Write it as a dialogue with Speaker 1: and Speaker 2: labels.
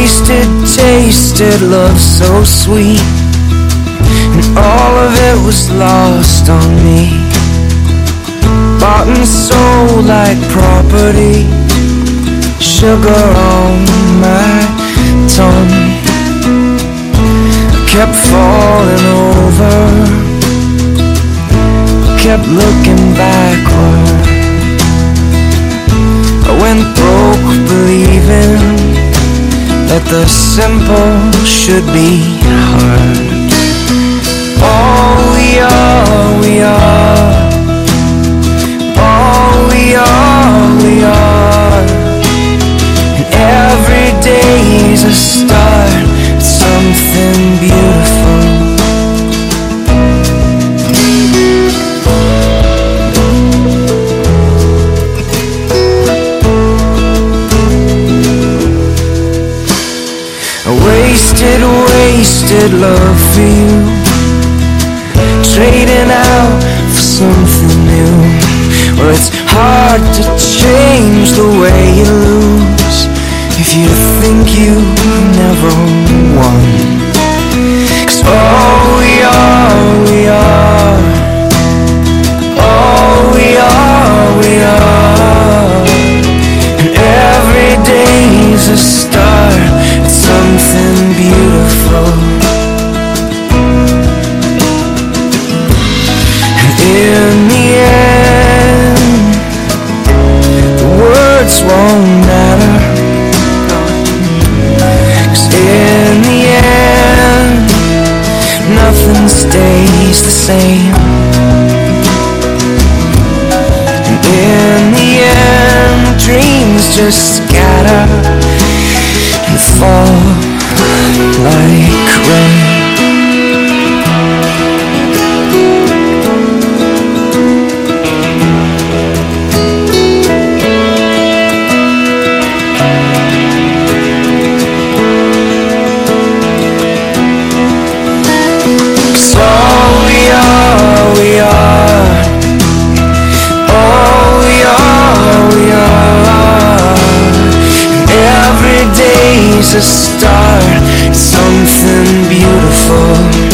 Speaker 1: tasted tasted love so sweet, and all of it was lost on me. Bought and sold like property, sugar on my tongue. I kept falling over, kept looking the simple should be hard. All we are, we are. All we are, we are. And every day's a love for you. Trading out for something new. Well, it's hard to change the way you lose if you think you never won. Stays the same. And in the end, dreams just place to start. It's something beautiful.